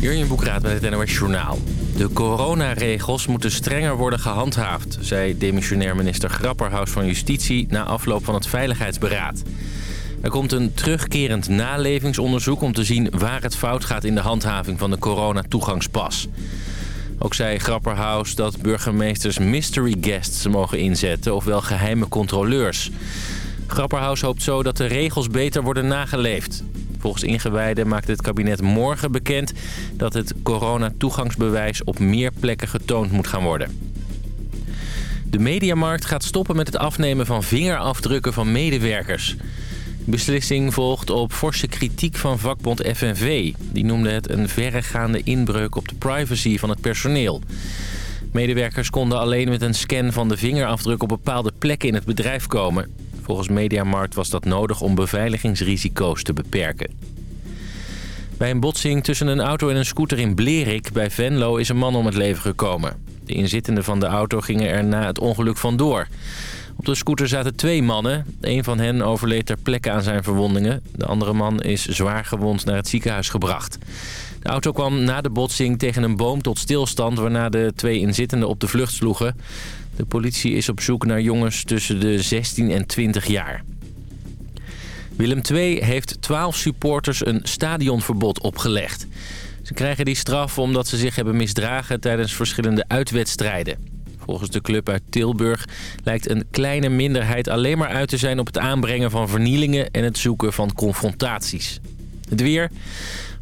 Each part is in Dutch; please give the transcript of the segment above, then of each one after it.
Jurjen Boekraat met het NOS Journaal. De coronaregels moeten strenger worden gehandhaafd... zei demissionair minister Grapperhaus van Justitie... na afloop van het Veiligheidsberaad. Er komt een terugkerend nalevingsonderzoek... om te zien waar het fout gaat in de handhaving van de coronatoegangspas. Ook zei Grapperhaus dat burgemeesters mystery guests mogen inzetten... ofwel geheime controleurs. Grapperhaus hoopt zo dat de regels beter worden nageleefd. Volgens ingewijden maakt het kabinet morgen bekend... dat het coronatoegangsbewijs op meer plekken getoond moet gaan worden. De mediamarkt gaat stoppen met het afnemen van vingerafdrukken van medewerkers. De beslissing volgt op forse kritiek van vakbond FNV. Die noemde het een verregaande inbreuk op de privacy van het personeel. Medewerkers konden alleen met een scan van de vingerafdruk op bepaalde plekken in het bedrijf komen. Volgens Mediamarkt was dat nodig om beveiligingsrisico's te beperken. Bij een botsing tussen een auto en een scooter in Blerik bij Venlo is een man om het leven gekomen. De inzittenden van de auto gingen er na het ongeluk vandoor. Op de scooter zaten twee mannen. Een van hen overleed ter plekke aan zijn verwondingen. De andere man is zwaar gewond naar het ziekenhuis gebracht. De auto kwam na de botsing tegen een boom tot stilstand... waarna de twee inzittenden op de vlucht sloegen. De politie is op zoek naar jongens tussen de 16 en 20 jaar. Willem II heeft 12 supporters een stadionverbod opgelegd. Ze krijgen die straf omdat ze zich hebben misdragen tijdens verschillende uitwedstrijden. Volgens de club uit Tilburg lijkt een kleine minderheid alleen maar uit te zijn op het aanbrengen van vernielingen en het zoeken van confrontaties. Het weer.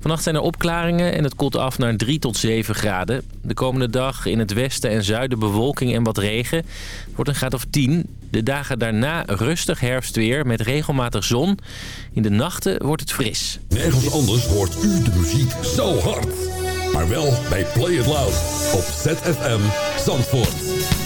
Vannacht zijn er opklaringen en het koelt af naar 3 tot 7 graden. De komende dag in het westen en zuiden bewolking en wat regen. Het wordt een graad of 10. De dagen daarna rustig herfstweer met regelmatig zon. In de nachten wordt het fris. Nergens anders hoort u de muziek zo hard. Maar wel bij Play It Loud op ZFM Zandvoort.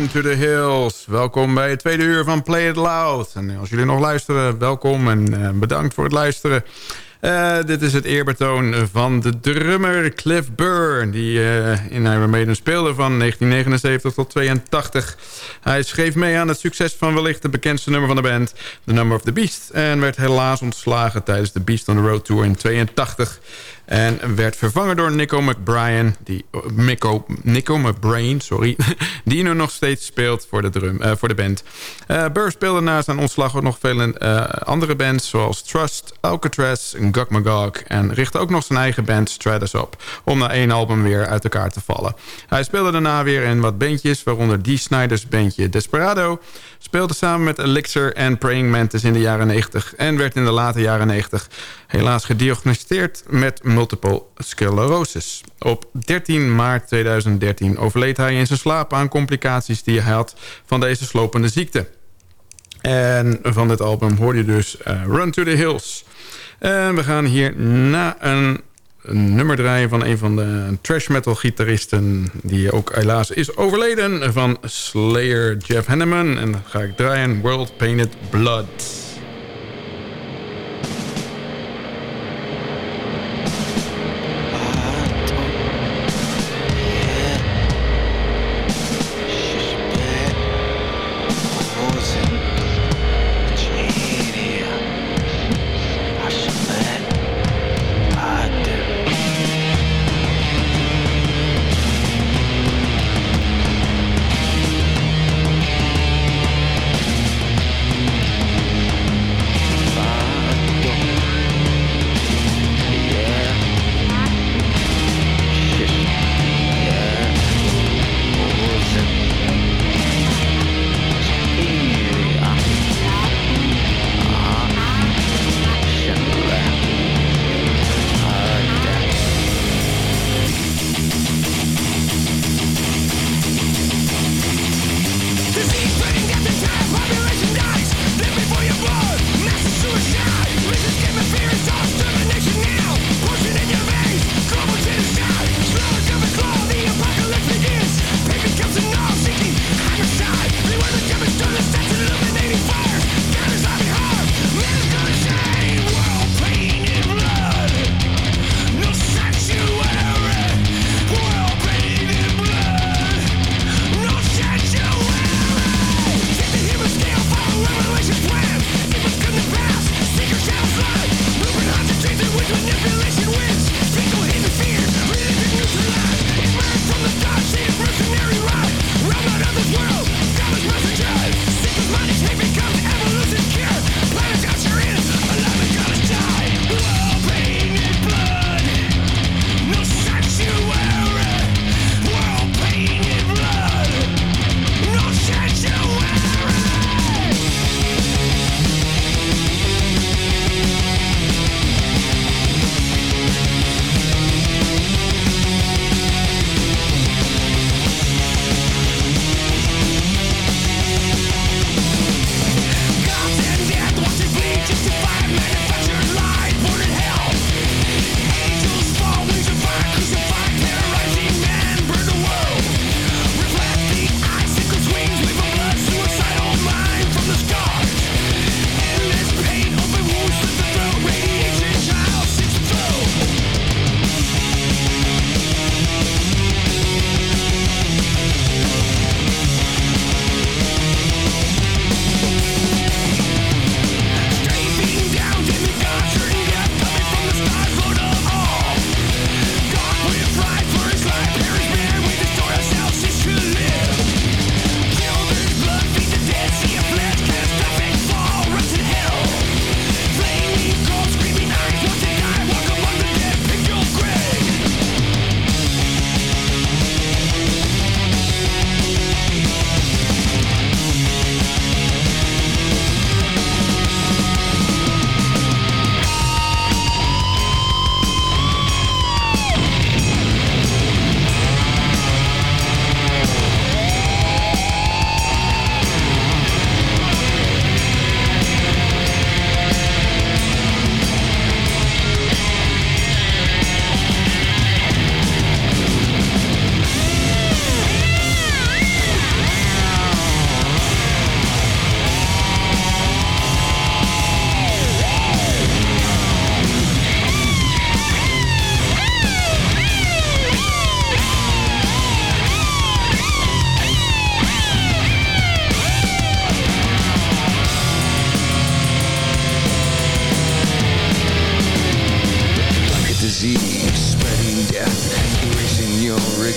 Run to the Hills. Welkom bij het tweede uur van Play It Loud. En als jullie nog luisteren, welkom en uh, bedankt voor het luisteren. Uh, dit is het eerbetoon van de drummer Cliff Burr... die uh, in Iron Maiden speelde van 1979 tot 82. Hij schreef mee aan het succes van wellicht de bekendste nummer van de band... The Number of the Beast... en werd helaas ontslagen tijdens de Beast on the Road Tour in 82... En werd vervangen door Nico McBrien, die, Nico, Nico McBrain, sorry, die nu nog steeds speelt voor de, drum, uh, voor de band. Uh, Burr speelde na zijn ontslag ook nog vele uh, andere bands... zoals Trust, Alcatraz, Gug Magog... en richtte ook nog zijn eigen band Stratus op... om na één album weer uit elkaar te vallen. Hij speelde daarna weer in wat bandjes... waaronder Dee Snider's bandje Desperado... speelde samen met Elixir en Praying Mantis in de jaren 90... en werd in de late jaren 90 helaas gediagnosticeerd met multiple sclerosis. Op 13 maart 2013 overleed hij in zijn slaap aan complicaties die hij had van deze slopende ziekte. En van dit album hoor je dus uh, Run to the Hills. En we gaan hier na een, een nummer draaien van een van de trash metal gitaristen... die ook helaas is overleden van Slayer Jeff Hanneman. En dan ga ik draaien World Painted Blood.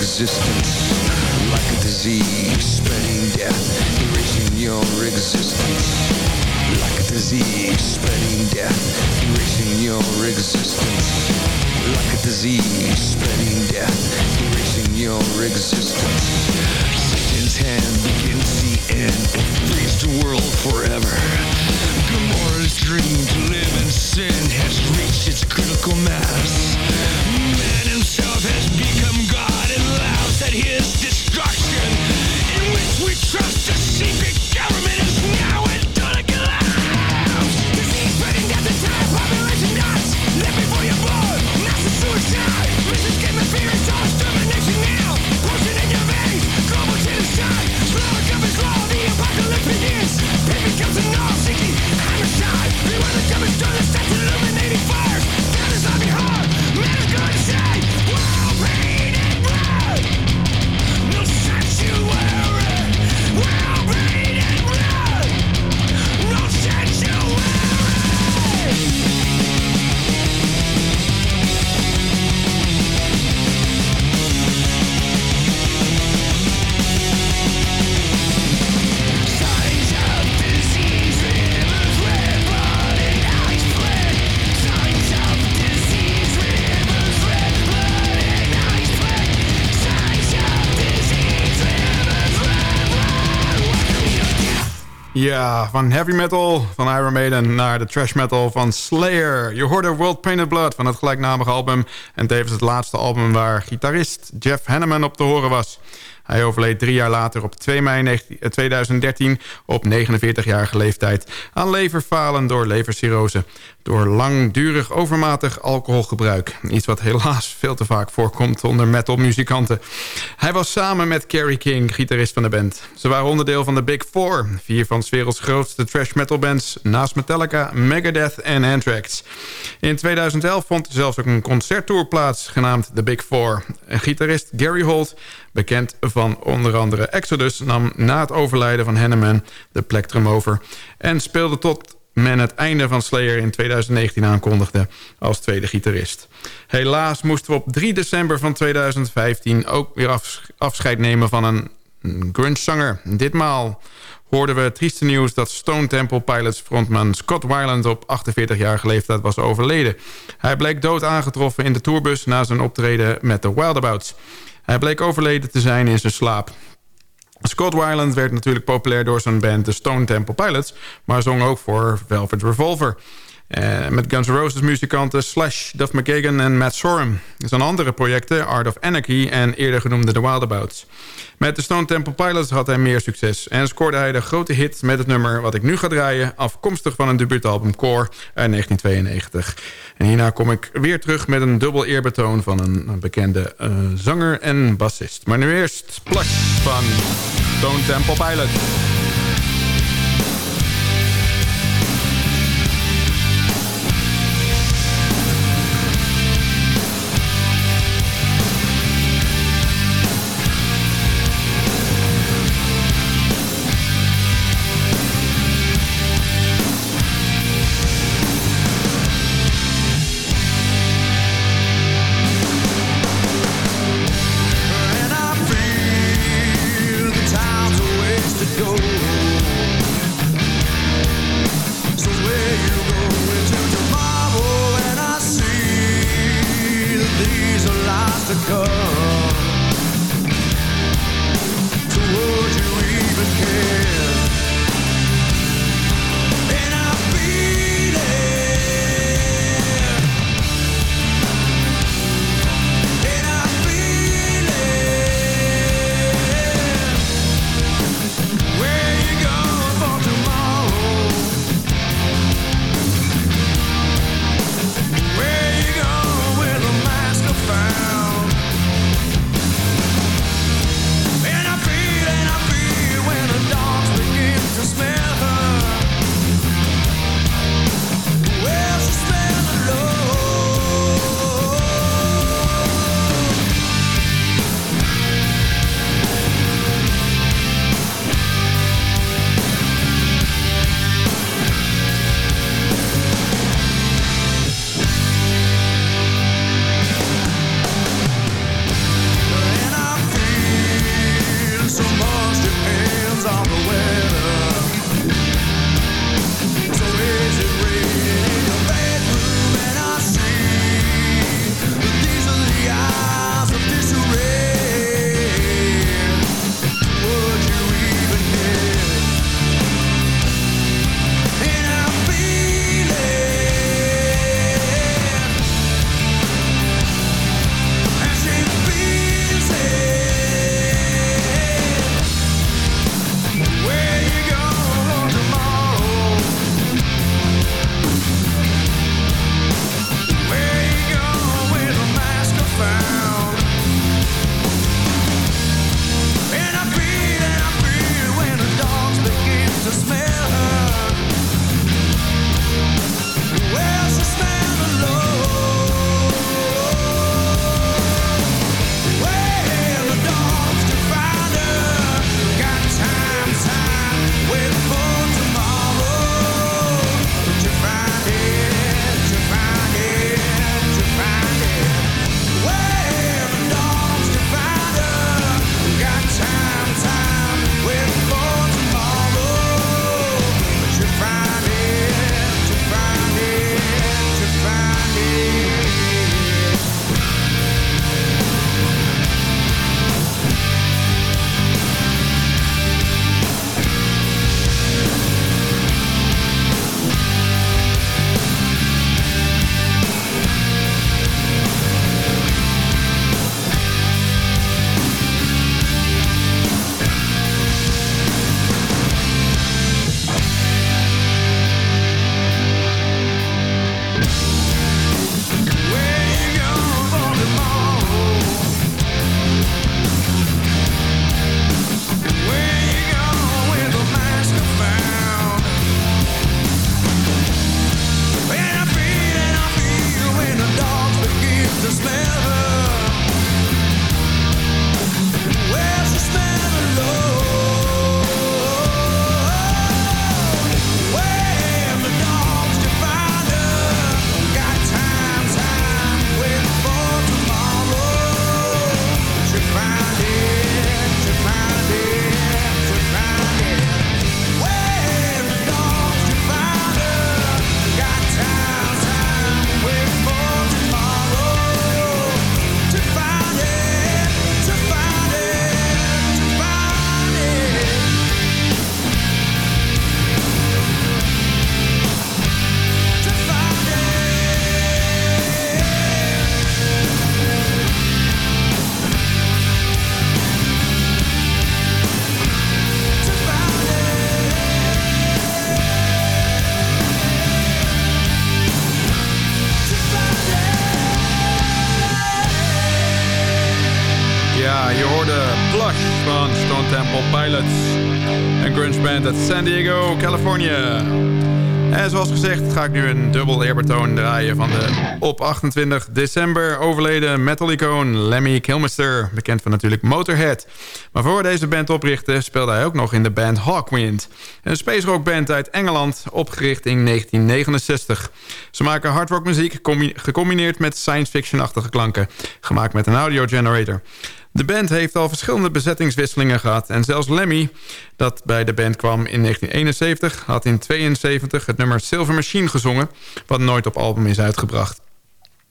Existence like a disease spreading death, erasing your existence like a disease spreading death, erasing your existence like a disease spreading death, erasing your existence. Satan's hand begins the end and frees the world forever. Gomorrah's dream to live in sin has reached its critical mass. Man himself has become trust a secret government Ja, van heavy metal van Iron Maiden naar de trash metal van Slayer. Je hoorde World Painted Blood van het gelijknamige album... en tevens het laatste album waar gitarist Jeff Hanneman op te horen was. Hij overleed drie jaar later op 2 mei 19 eh, 2013 op 49-jarige leeftijd... aan leverfalen door levercirrose. Door langdurig overmatig alcoholgebruik. Iets wat helaas veel te vaak voorkomt onder metalmuzikanten. Hij was samen met Kerry King, gitarist van de band. Ze waren onderdeel van de Big Four. Vier van werelds grootste trash metal bands... naast Metallica, Megadeth en Anthrax. In 2011 vond zelfs ook een concerttour plaats... genaamd The Big Four. En gitarist Gary Holt, bekend van onder andere Exodus... nam na het overlijden van Hanneman de plektrum over... en speelde tot men het einde van Slayer in 2019 aankondigde als tweede gitarist. Helaas moesten we op 3 december van 2015 ook weer afs- afscheid nemen van een grunge-zanger. Ditmaal hoorden we het trieste nieuws dat Stone Temple Pilots frontman Scott Weiland op 48-jarige leeftijd was overleden. Hij bleek dood aangetroffen in de tourbus na zijn optreden met de Wildabouts. Hij bleek overleden te zijn in zijn slaap. Scott Weiland werd natuurlijk populair door zijn band The Stone Temple Pilots... maar zong ook voor Velvet Revolver. Eh, met Guns N' Roses muzikanten Slash, Duff McKagan en Matt Sorum. Zijn andere projecten Art of Anarchy en eerder genoemde The Wildabouts. Met de Stone Temple Pilots had hij meer succes... en scoorde hij de grote hit met het nummer wat ik nu ga draaien... afkomstig van een debuutalbum Core uit 1992. En hierna kom ik weer terug met een dubbel eerbetoon... van een bekende eh, zanger en bassist. Maar nu eerst Plush van Stone Temple Pilots. San Diego, California. En zoals gezegd ga ik nu een dubbel eerbetoon draaien van de op 28 december overleden metal-icoon Lemmy Kilmister. Bekend van natuurlijk Motorhead. Maar voor deze band oprichtte speelde hij ook nog in de band Hawkwind. Een space rock band uit Engeland, opgericht in 1969. Ze maken hardrock muziek gecombineerd met science fiction-achtige klanken. Gemaakt met een audio generator. De band heeft al verschillende bezettingswisselingen gehad. En zelfs Lemmy, dat bij de band kwam in 1971... had in 1972 het nummer Silver Machine gezongen... wat nooit op album is uitgebracht.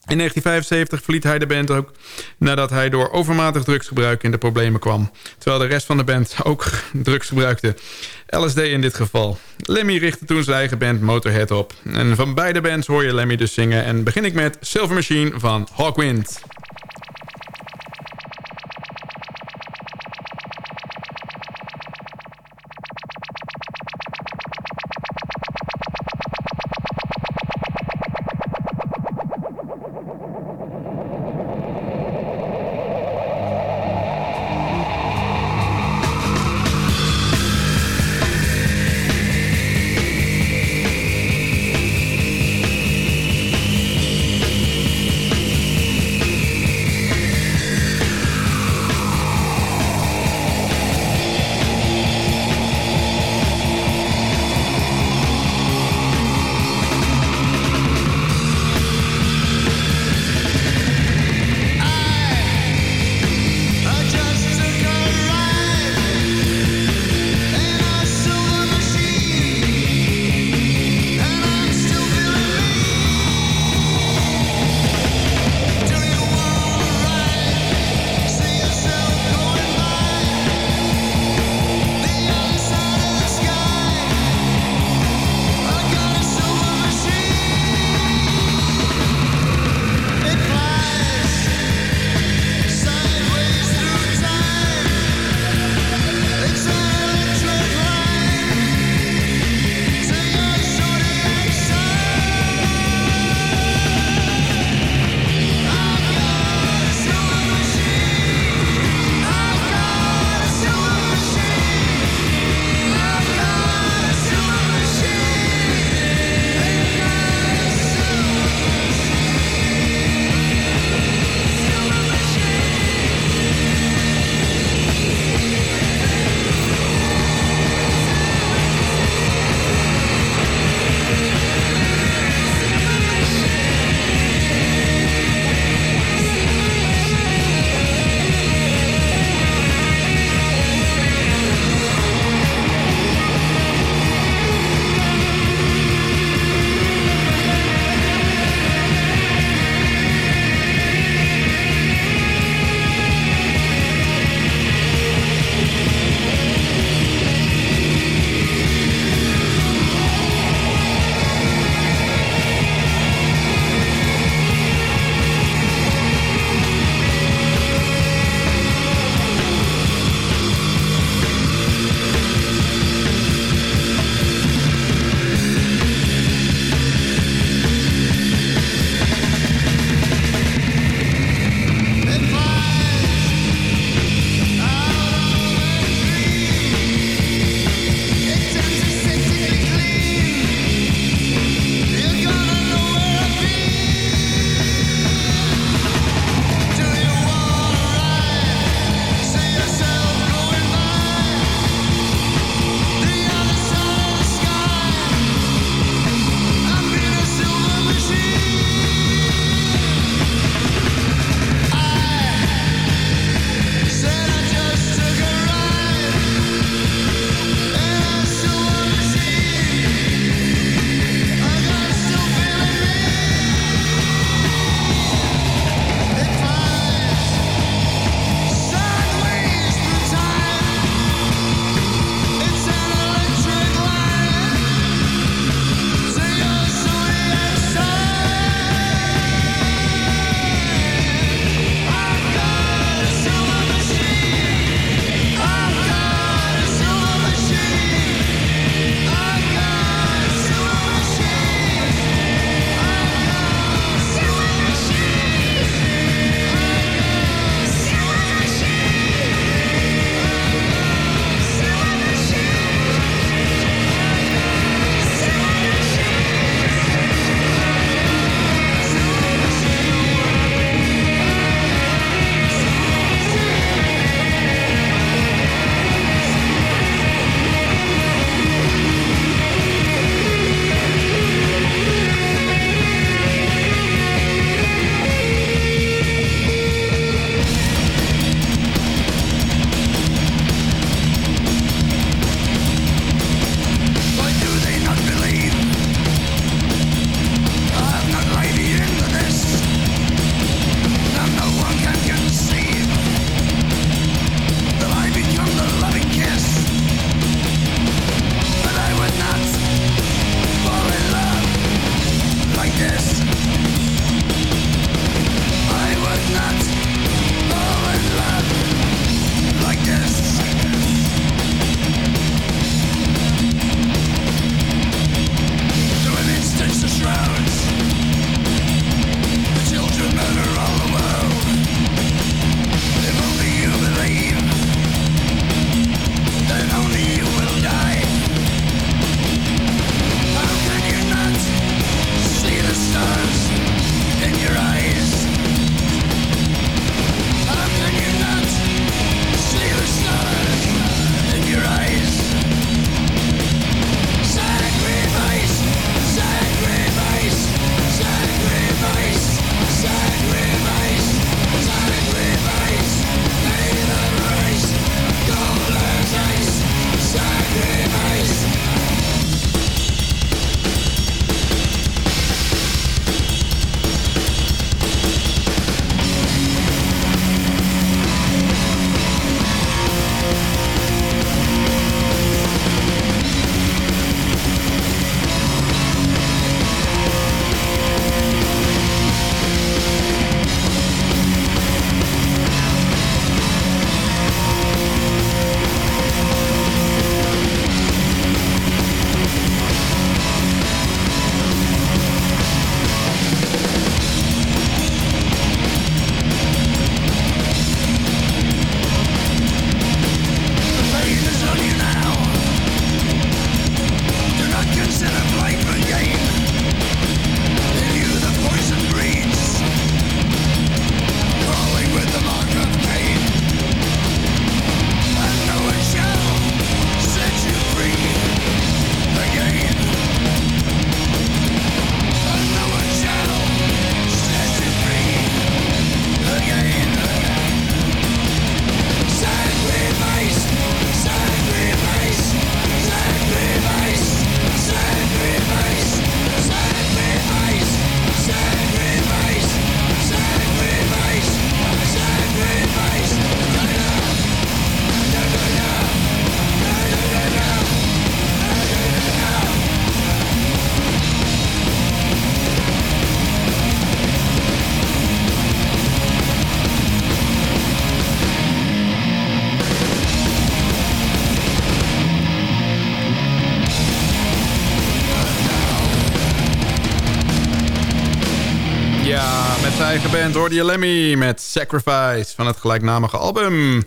In 1975 verliet hij de band ook nadat hij door overmatig drugsgebruik in de problemen kwam. Terwijl de rest van de band ook drugs gebruikte. LSD in dit geval. Lemmy richtte toen zijn eigen band Motorhead op. En van beide bands hoor je Lemmy dus zingen. En begin ik met Silver Machine van Hawkwind. Eigen band hoorde je Lemmy met Sacrifice van het gelijknamige album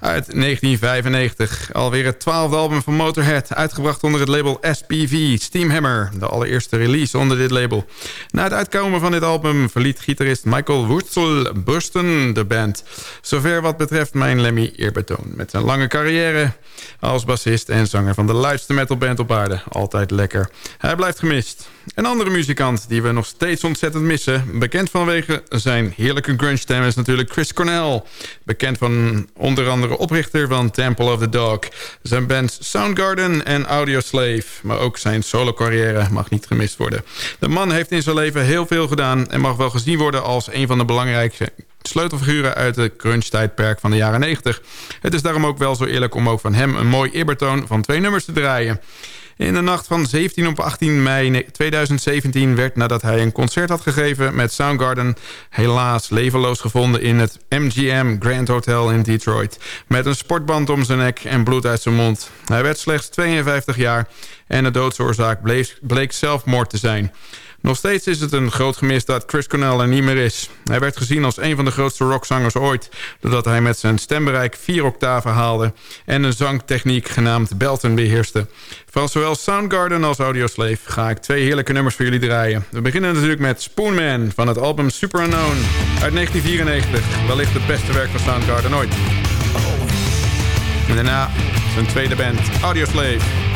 uit 1995. Alweer het twaalfde album van Motorhead, uitgebracht onder het label SPV Steamhammer. De allereerste release onder dit label. Na het uitkomen van dit album verliet gitarist Michael Wurzel Bursten de band. Zover wat betreft mijn Lemmy eerbetoon. Met zijn lange carrière als bassist en zanger van de luidste metalband op aarde. Altijd lekker. Hij blijft gemist. Een andere muzikant die we nog steeds ontzettend missen... bekend vanwege zijn heerlijke grunge-stem is natuurlijk Chris Cornell. Bekend van onder andere oprichter van Temple of the Dog. Zijn bands Soundgarden en Audioslave. Maar ook zijn solo-carrière mag niet gemist worden. De man heeft in zijn leven heel veel gedaan... en mag wel gezien worden als een van de belangrijkste sleutelfiguren uit het grunge-tijdperk van de jaren 90. Het is daarom ook wel zo eerlijk om ook van hem een mooi eerbetoon van twee nummers te draaien. In de nacht van 17 op 18 mei 2017 werd nadat hij een concert had gegeven met Soundgarden... helaas levenloos gevonden in het MGM Grand Hotel in Detroit... met een sportband om zijn nek en bloed uit zijn mond. Hij werd slechts 52 jaar en de doodsoorzaak bleek, zelfmoord te zijn... Nog steeds is het een groot gemis dat Chris Cornell er niet meer is. Hij werd gezien als een van de grootste rockzangers ooit... doordat hij met zijn stembereik vier octaven haalde... en een zangtechniek genaamd belten beheerste. Van zowel Soundgarden als Audioslave ga ik twee heerlijke nummers voor jullie draaien. We beginnen natuurlijk met Spoonman van het album Super Unknown uit 1994. Wellicht het beste werk van Soundgarden ooit. En daarna zijn tweede band, Audioslave.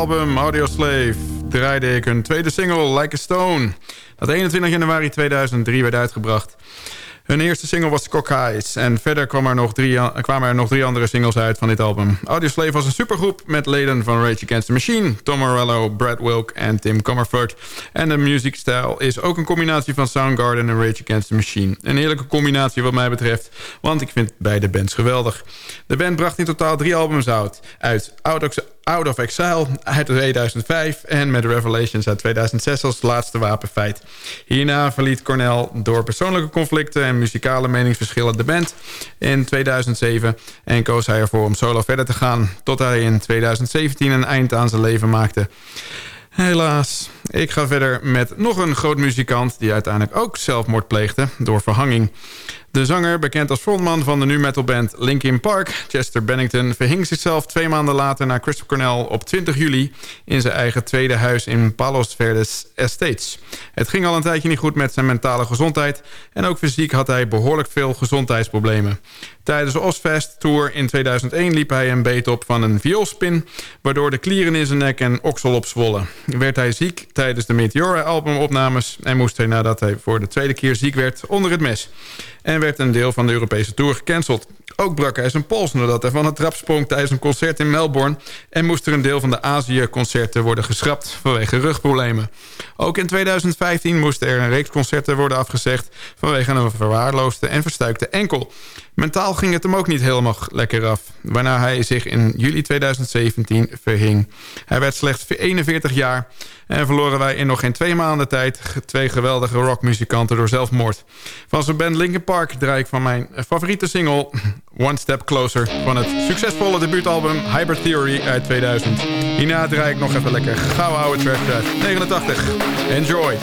Het debuutalbum Audioslave draaide ik hun tweede single Like a Stone. Dat 21 januari 2003 werd uitgebracht. Hun eerste single was Cock Eyes. En verder kwam er nog drie, kwamen er nog drie andere singles uit van dit album. Audioslave was een supergroep met leden van Rage Against the Machine... Tom Morello, Brad Wilk en Tim Comerford. En de muziekstijl is ook een combinatie van Soundgarden en Rage Against the Machine. Een heerlijke combinatie wat mij betreft, want ik vind beide bands geweldig. De band bracht in totaal drie albums uit. Uit Out of Exile uit 2005 en met Revelations uit 2006 als laatste wapenfeit. Hierna verliet Cornell door persoonlijke conflicten en muzikale meningsverschillen de band in 2007 en koos hij ervoor om solo verder te gaan tot hij in 2017 een eind aan zijn leven maakte. Helaas. Ik ga verder met nog een groot muzikant... die uiteindelijk ook zelfmoord pleegde door verhanging. De zanger, bekend als frontman van de nu metalband Linkin Park... Chester Bennington, verhing zichzelf twee maanden later... naar Christopher Cornell op 20 juli... in zijn eigen tweede huis in Palos Verdes Estates. Het ging al een tijdje niet goed met zijn mentale gezondheid... en ook fysiek had hij behoorlijk veel gezondheidsproblemen. Tijdens de Ozfest Tour in 2001 liep hij een beet op van een vioolspin... waardoor de klieren in zijn nek en oksel opzwollen. Werd hij ziek tijdens de Meteora-albumopnames... en moest hij nadat hij voor de tweede keer ziek werd onder het mes en werd een deel van de Europese Tour gecanceld. Ook brak hij zijn pols nadat hij van het trap sprong tijdens een concert in Melbourne... en moest er een deel van de Azië-concerten worden geschrapt vanwege rugproblemen. Ook in 2015 moesten er een reeks concerten worden afgezegd... vanwege een verwaarloosde en verstuikte enkel. Mentaal ging het hem ook niet helemaal lekker af... waarna hij zich in juli 2017 verhing. Hij werd slechts 41 jaar en verloren wij in nog geen twee maanden tijd... twee geweldige rockmuzikanten door zelfmoord. Van zijn band Linkin Park draai ik van mijn favoriete single... One Step Closer van het succesvolle debuutalbum Hybrid Theory uit 2000. Hierna draai ik nog even lekker gauw oude track uit 89. Enjoy!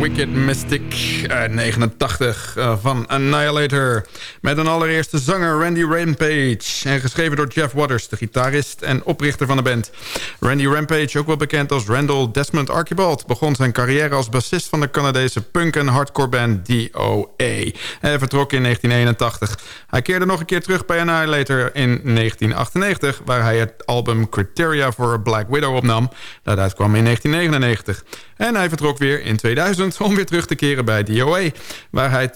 Wicked Mystic uit 89 uh, van Annihilator. Met een allereerste zanger Randy Rampage. En geschreven door Jeff Waters, de gitarist en oprichter van de band. Randy Rampage, ook wel bekend als Randall Desmond Archibald... begon zijn carrière als bassist van de Canadese punk- en hardcore band DOA. Hij vertrok in 1981. Hij keerde nog een keer terug bij Annihilator in 1998... waar hij het album Criteria for Black Widow opnam. Dat uitkwam in 1999. En hij vertrok weer in 2000 om weer terug te keren bij DOA... waar hij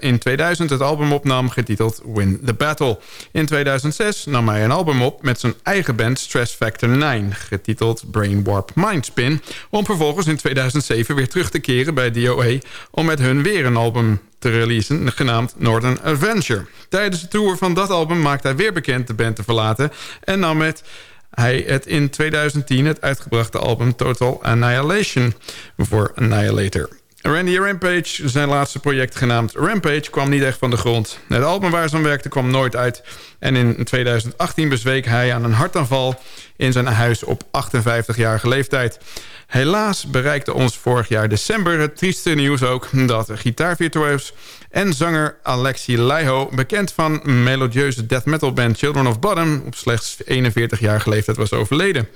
in 2000 het album opnam getiteld Win the Battle. In 2006 nam hij een album op met zijn eigen band Stress Factor 9... getiteld Brain Warp Mindspin... om vervolgens in 2007 weer terug te keren bij DOA... om met hun weer een album te releasen, genaamd Northern Adventure. Tijdens de tour van dat album maakte hij weer bekend de band te verlaten... en nam met hij het in 2010 het uitgebrachte album Total Annihilation voor Annihilator. Randy Rampage, zijn laatste project genaamd Rampage, kwam niet echt van de grond. Het album waar ze aan werkte kwam nooit uit. En in 2018 bezweek hij aan een hartaanval in zijn huis op 58-jarige leeftijd. Helaas bereikte ons vorig jaar december het trieste nieuws ook... dat gitaarvirtuoos en zanger Alexi Laiho... bekend van melodieuze death metal band Children of Bottom... op slechts 41-jarige leeftijd was overleden.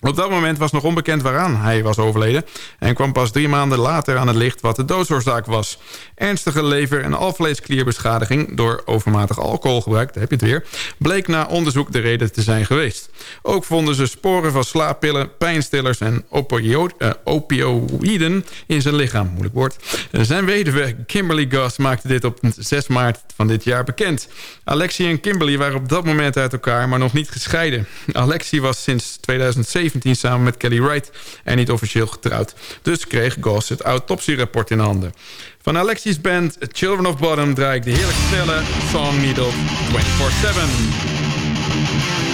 Op dat moment was nog onbekend waaraan hij was overleden... en kwam pas drie maanden later aan het licht wat de doodsoorzaak was. Ernstige lever- en alvleesklierbeschadiging door overmatig alcoholgebruik, daar heb je het weer... bleek na onderzoek de reden te zijn geweest. Ook vonden ze sporen van slaappillen, pijnstillers en uh, opioïden in zijn lichaam. Moeilijk woord. Zijn weduwe Kimberly Goss maakte dit op 6 maart van dit jaar bekend. Alexi en Kimberly waren op dat moment uit elkaar, maar nog niet gescheiden. Alexi was sinds 2007 samen met Kelly Wright en niet officieel getrouwd. Dus kreeg Goss het autopsierapport in handen. Van Alexi's band Children of Bottom draai ik de heerlijk snelle Song Needle 24-7.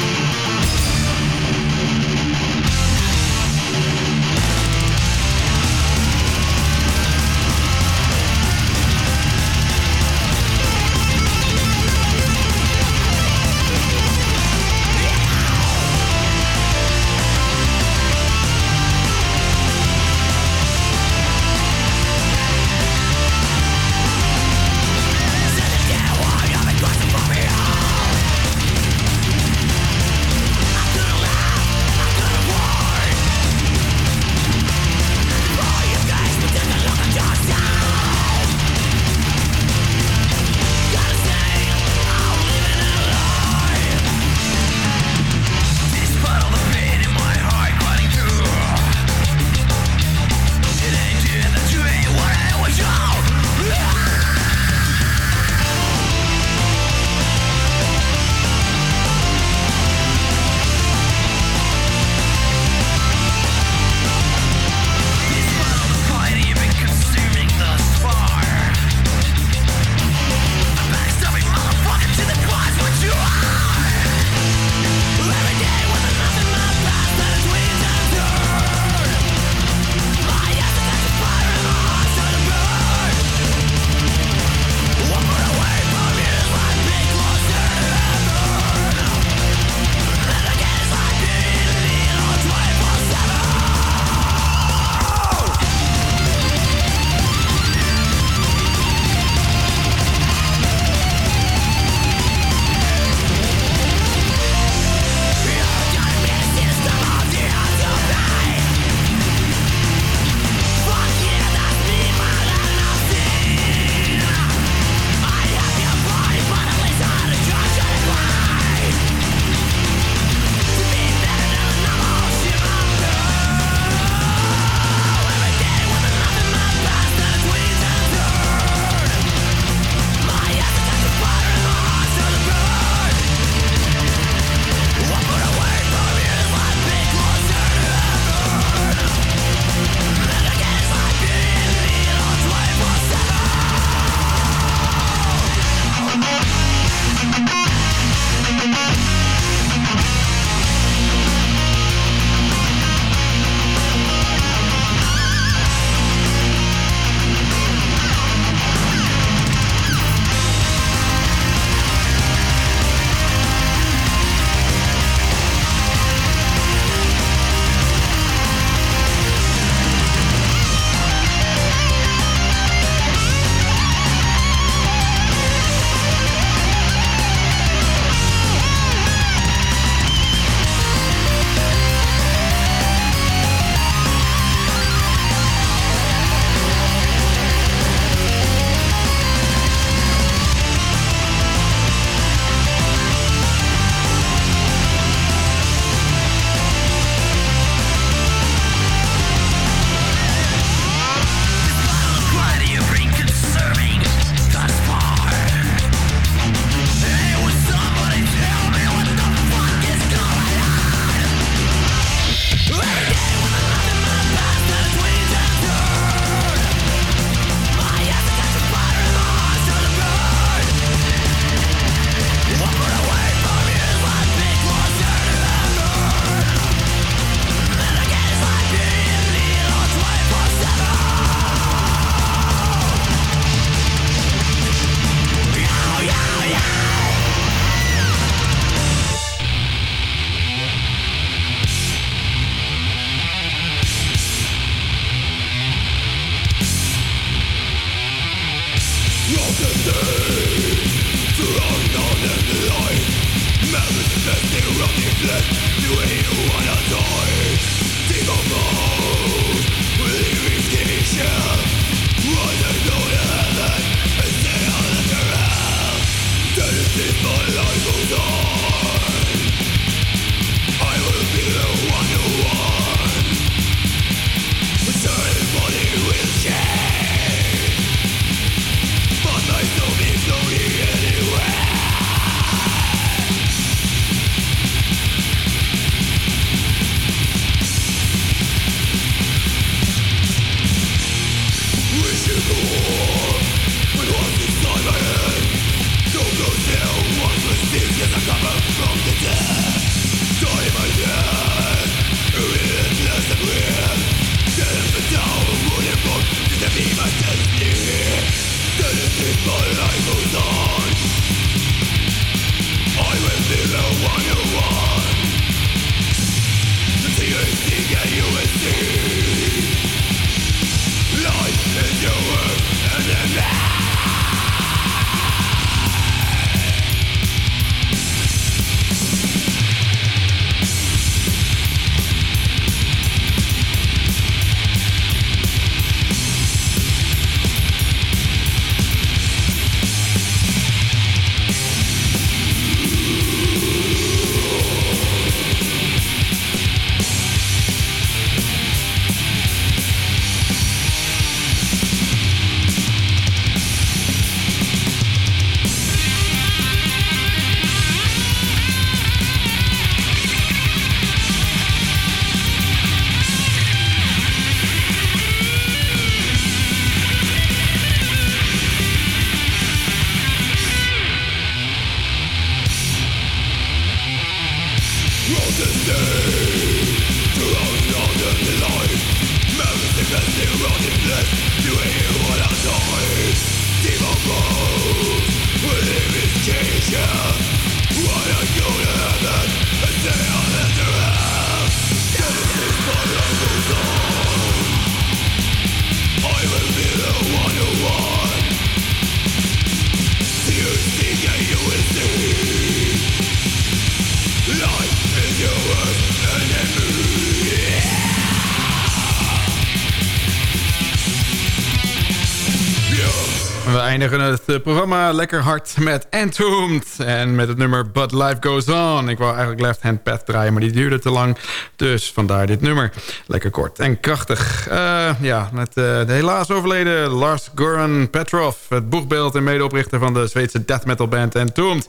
Eindigen het eh, programma lekker hard met Entombed. En met het nummer But Life Goes On. Ik wou eigenlijk Left Hand Path draaien, maar die duurde te lang. Dus vandaar dit nummer. Lekker kort en krachtig. Uh, ja, met uh, de helaas overleden Lars Goran Petrov. Het boegbeeld en medeoprichter van de Zweedse death metal band Entombed.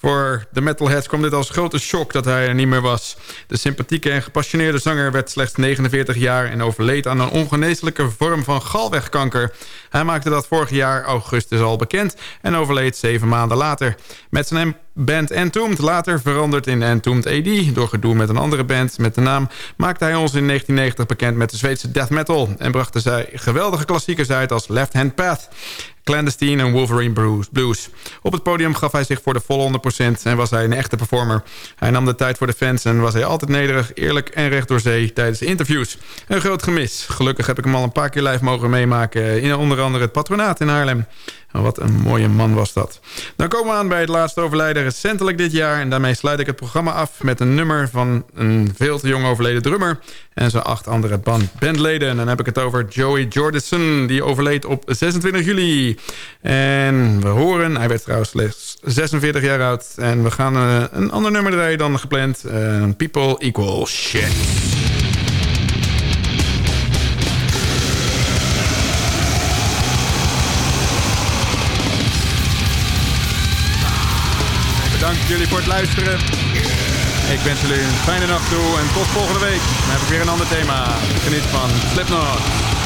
Voor de metalheads kwam dit als grote shock dat hij er niet meer was. De sympathieke en gepassioneerde zanger werd slechts 49 jaar... en overleed aan een ongeneeslijke vorm van galwegkanker. Hij maakte dat vorig jaar augustus al bekend... en overleed zeven maanden later. Met zijn band Entombed, later veranderd in Entombed AD... door gedoe met een andere band met de naam... maakte hij ons in 1990 bekend met de Zweedse death metal... en brachten zij geweldige klassiekers uit als Left Hand Path... Clandestine en Wolverine Blues. Op het podium gaf hij zich voor de volle 100% en was hij een echte performer. Hij nam de tijd voor de fans en was hij altijd nederig, eerlijk en recht door zee tijdens de interviews. Een groot gemis. Gelukkig heb ik hem al een paar keer live mogen meemaken in onder andere het patronaat in Haarlem. Wat een mooie man was dat. Dan komen we aan bij het laatste overlijden recentelijk dit jaar. En daarmee sluit ik het programma af met een nummer van een veel te jong overleden drummer. En zijn acht andere band bandleden. En dan heb ik het over Joey Jordison. Die overleed op 26 juli. En we horen, hij werd trouwens slechts 46 jaar oud. En we gaan uh, een ander nummer draaien dan gepland. Uh, People Equal Shit. Jullie voor het luisteren. Ik wens jullie een fijne nacht toe en tot volgende week. Dan heb ik weer een ander thema. Geniet van Slipknot.